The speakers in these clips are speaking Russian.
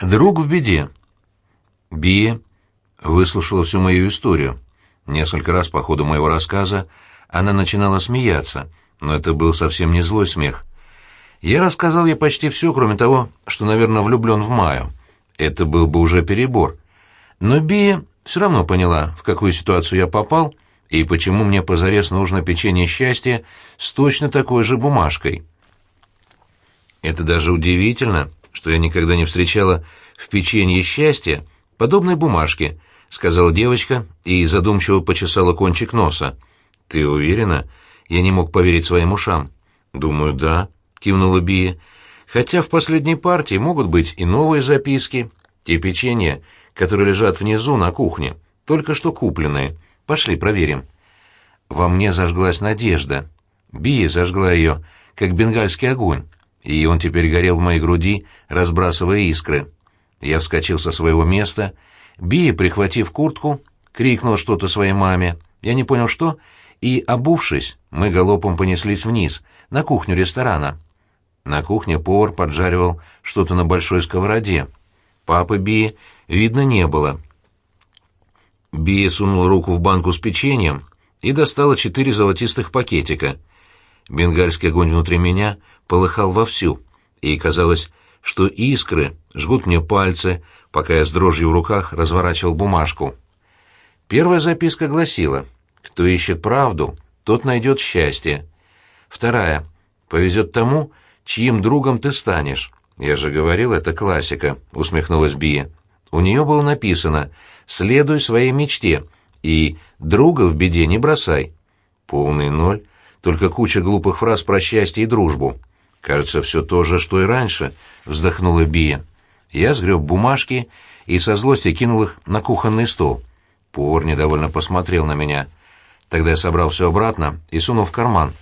Друг в беде. Бия выслушала всю мою историю. Несколько раз по ходу моего рассказа она начинала смеяться, но это был совсем не злой смех. Я рассказал ей почти все, кроме того, что, наверное, влюблен в Маю. Это был бы уже перебор. Но Бия все равно поняла, в какую ситуацию я попал, и почему мне позарез нужно печенье счастья с точно такой же бумажкой. Это даже удивительно, что я никогда не встречала в печенье счастья подобной бумажки, сказала девочка и задумчиво почесала кончик носа. Ты уверена? Я не мог поверить своим ушам. Думаю, да, кивнула Бия. Хотя в последней партии могут быть и новые записки, те печенья, которые лежат внизу на кухне, только что купленные. Пошли проверим. Во мне зажглась надежда. Бия зажгла ее, как бенгальский огонь и он теперь горел в моей груди, разбрасывая искры. Я вскочил со своего места, Бия, прихватив куртку, крикнул что-то своей маме, я не понял что, и, обувшись, мы галопом понеслись вниз, на кухню ресторана. На кухне повар поджаривал что-то на большой сковороде. Папы Бии видно не было. Бия сунула руку в банку с печеньем и достала четыре золотистых пакетика. Бенгальский огонь внутри меня полыхал вовсю, и казалось, что искры жгут мне пальцы, пока я с дрожью в руках разворачивал бумажку. Первая записка гласила «Кто ищет правду, тот найдет счастье». Вторая «Повезет тому, чьим другом ты станешь». «Я же говорил, это классика», — усмехнулась Бия. У нее было написано «Следуй своей мечте» и «Друга в беде не бросай». Полный ноль — только куча глупых фраз про счастье и дружбу. Кажется, все то же, что и раньше, вздохнула Бия. Я сгреб бумажки и со злости кинул их на кухонный стол. Повар недовольно посмотрел на меня. Тогда я собрал все обратно и сунул в карман.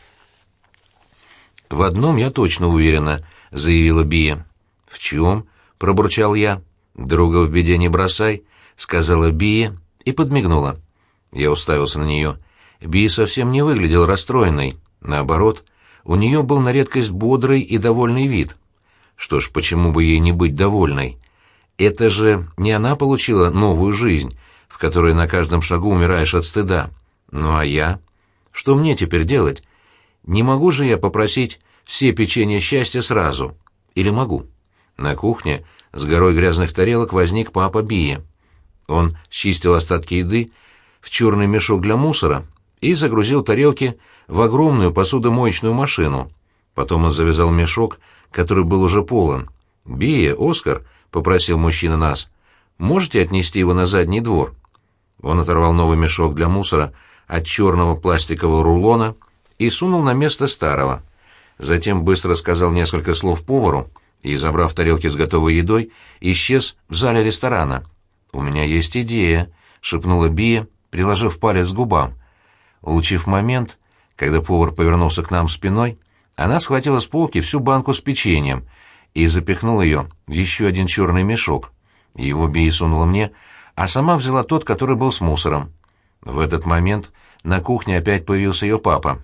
«В одном я точно уверена», — заявила Бия. «В чем?» — пробурчал я. «Друга в беде не бросай», — сказала Бия и подмигнула. Я уставился на нее. Би совсем не выглядел расстроенной. Наоборот, у нее был на редкость бодрый и довольный вид. Что ж, почему бы ей не быть довольной? Это же не она получила новую жизнь, в которой на каждом шагу умираешь от стыда. Ну а я? Что мне теперь делать? Не могу же я попросить все печенья счастья сразу? Или могу? На кухне с горой грязных тарелок возник папа Бия. Он чистил остатки еды в черный мешок для мусора и загрузил тарелки в огромную посудомоечную машину. Потом он завязал мешок, который был уже полон. «Бия, Оскар», — попросил мужчина нас, — «можете отнести его на задний двор?» Он оторвал новый мешок для мусора от черного пластикового рулона и сунул на место старого. Затем быстро сказал несколько слов повару и, забрав тарелки с готовой едой, исчез в зале ресторана. «У меня есть идея», — шепнула Бия, приложив палец к губам. Улучив момент, когда повар повернулся к нам спиной, она схватила с полки всю банку с печеньем и запихнула ее в еще один черный мешок. Его Би сунула мне, а сама взяла тот, который был с мусором. В этот момент на кухне опять появился ее папа.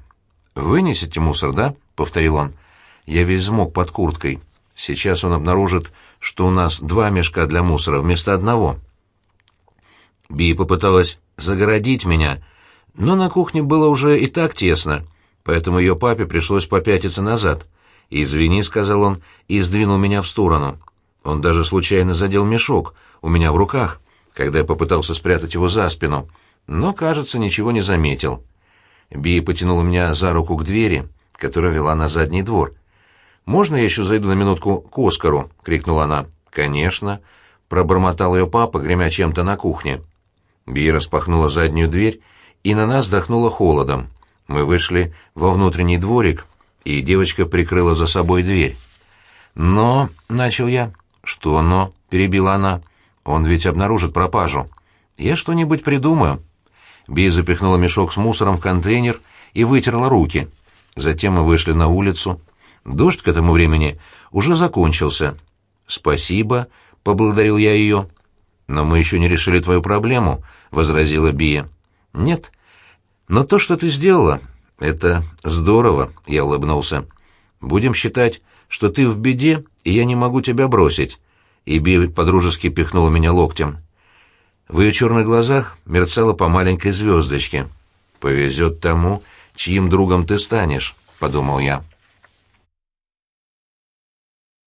«Вынесите мусор, да?» — повторил он. «Я весь взмок под курткой. Сейчас он обнаружит, что у нас два мешка для мусора вместо одного». Би попыталась загородить меня, но на кухне было уже и так тесно, поэтому ее папе пришлось попятиться назад. «Извини», — сказал он, и сдвинул меня в сторону. Он даже случайно задел мешок у меня в руках, когда я попытался спрятать его за спину, но, кажется, ничего не заметил. Би потянула меня за руку к двери, которая вела на задний двор. «Можно я еще зайду на минутку к Оскару?» — крикнула она. «Конечно», — пробормотал ее папа, гремя чем-то на кухне. Би распахнула заднюю дверь и на нас дохнуло холодом. Мы вышли во внутренний дворик, и девочка прикрыла за собой дверь. «Но...» — начал я. «Что «но»?» — перебила она. «Он ведь обнаружит пропажу. Я что-нибудь придумаю». Би запихнула мешок с мусором в контейнер и вытерла руки. Затем мы вышли на улицу. Дождь к этому времени уже закончился. «Спасибо», — поблагодарил я ее. «Но мы еще не решили твою проблему», — возразила Бия. «Нет. Но то, что ты сделала, это здорово», — я улыбнулся. «Будем считать, что ты в беде, и я не могу тебя бросить. и Би подружески пихнула меня локтем. В ее черных глазах мерцала по маленькой звездочке. «Повезет тому, чьим другом ты станешь», — подумал я.